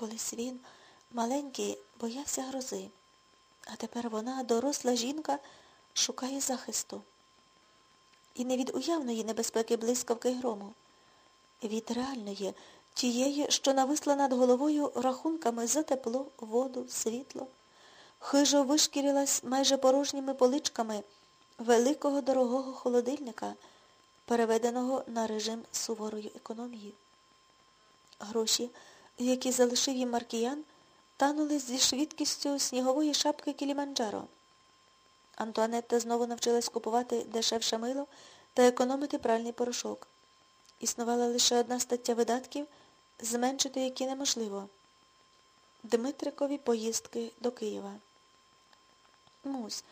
Колись він, маленький, боявся грози, а тепер вона, доросла жінка, шукає захисту. І не від уявної небезпеки блискавки грому, від реальної, тієї, що нависла над головою рахунками за тепло, воду, світло, хижо вишкірилась майже порожніми поличками великого дорогого холодильника, переведеного на режим суворої економії. Гроші, які залишив їм Маркіян, танули зі швидкістю снігової шапки Кіліманджаро. Антуанетта знову навчилась купувати дешевше мило та економити пральний порошок. Існувала лише одна стаття видатків, зменшити які неможливо. Дмитрикові поїздки до Києва. Мусь.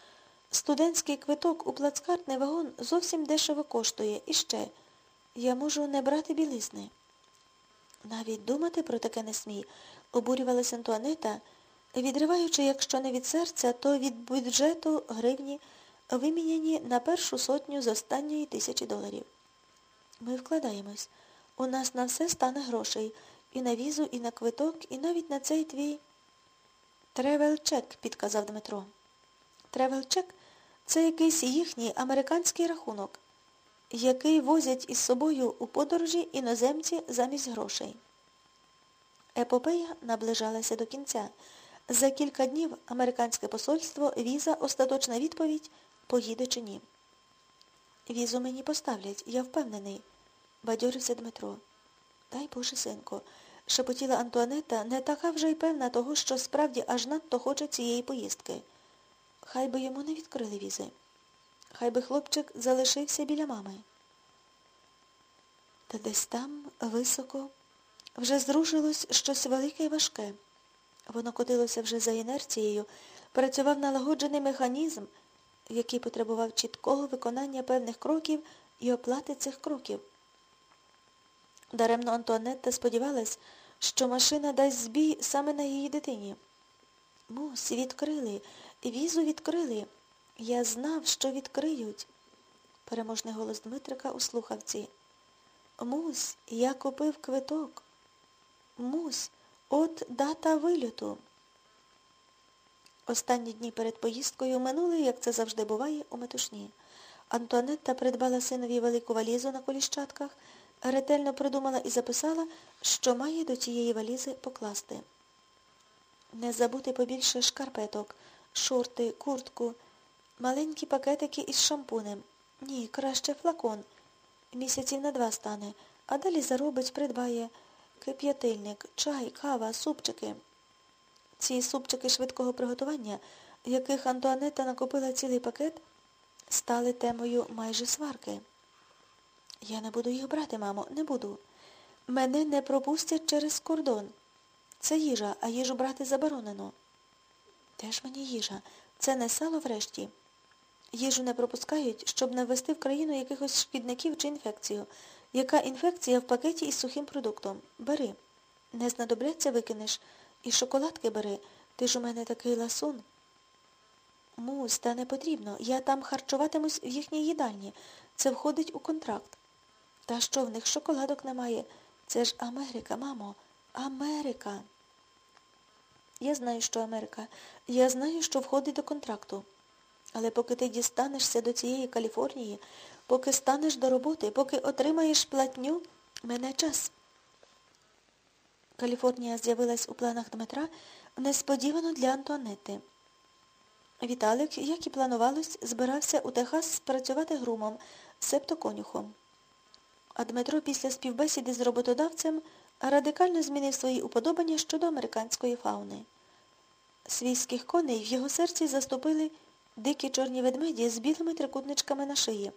Студентський квиток у плацкартний вагон зовсім дешево коштує. І ще. Я можу не брати білизни. Навіть думати про таке не смій, обурювалася Антуанета, відриваючи, якщо не від серця, то від бюджету гривні, виміняні на першу сотню з останньої тисячі доларів. Ми вкладаємось. У нас на все стане грошей. І на візу, і на квиток, і навіть на цей твій тревел-чек, підказав Дмитро. Тревел-чек – це якийсь їхній американський рахунок, який возять із собою у подорожі іноземці замість грошей. Епопея наближалася до кінця. За кілька днів американське посольство, віза, остаточна відповідь, поїде чи ні. Візу мені поставлять, я впевнений, бадьорився Дмитро. Дай Боже, синку, шепотіла Антуанета, не така вже й певна того, що справді аж надто хоче цієї поїздки. Хай би йому не відкрили візи. Хай би хлопчик залишився біля мами. Та десь там, високо, вже зрушилось щось велике і важке. Воно котилося вже за інерцією, працював налагоджений механізм, який потребував чіткого виконання певних кроків і оплати цих кроків. Даремно Антуанетта сподівалась, що машина дасть збій саме на її дитині. Мусь, відкрили, візу відкрили. Я знав, що відкриють. Переможний голос Дмитрика у слухавці. Мусь, я купив квиток. Мусь, от дата вильоту. Останні дні перед поїздкою минули, як це завжди буває, у метушні. Антуанетта придбала синові велику валізу на коліщатках, ретельно придумала і записала, що має до цієї валізи покласти. Не забути побільше шкарпеток, шорти, куртку, маленькі пакетики із шампунем. Ні, краще флакон. Місяців на два стане, а далі заробить, придбає кип'ятильник, чай, кава, супчики. Ці супчики швидкого приготування, яких Антуанетта накопила цілий пакет, стали темою майже сварки. Я не буду їх брати, мамо, не буду. Мене не пропустять через кордон. Це їжа, а їжу брати заборонено. Теж мені їжа. Це не сало врешті. Їжу не пропускають, щоб не ввести в країну якихось шкідників чи інфекцію. Яка інфекція в пакеті із сухим продуктом? Бери. Не знадобляться викинеш. І шоколадки бери. Ти ж у мене такий ласун. Мусь, та не потрібно. Я там харчуватимусь в їхній їдальні. Це входить у контракт. Та що в них шоколадок немає? Це ж Америка, мамо. Америка. Я знаю, що Америка. Я знаю, що входить до контракту. Але поки ти дістанешся до цієї Каліфорнії, поки станеш до роботи, поки отримаєш платню, мене час. Каліфорнія з'явилась у планах Дмитра несподівано для Антуанетти. Віталик, як і планувалось, збирався у Техас спрацювати грумом, септо конюхом. А Дмитро після співбесіди з роботодавцем радикально змінив свої уподобання щодо американської фауни. Свійських коней в його серці заступили дикі чорні ведмеді з білими трикутничками на шиї.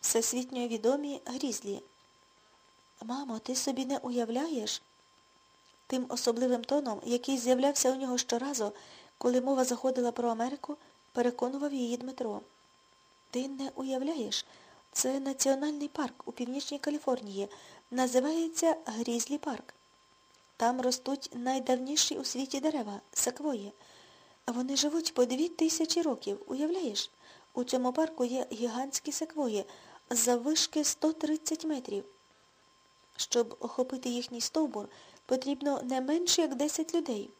Всесвітньо відомі грізлі. Мамо, ти собі не уявляєш? Тим особливим тоном, який з'являвся у нього щоразу, коли мова заходила про Америку, переконував її Дмитро. Ти не уявляєш? Це національний парк у північній Каліфорнії. Називається Грізлі парк. Там ростуть найдавніші у світі дерева секвої. Вони живуть по дві тисячі років, уявляєш? У цьому парку є гігантські секвої, заввишки 130 метрів. Щоб охопити їхній стовбур, потрібно не менше, як десять людей.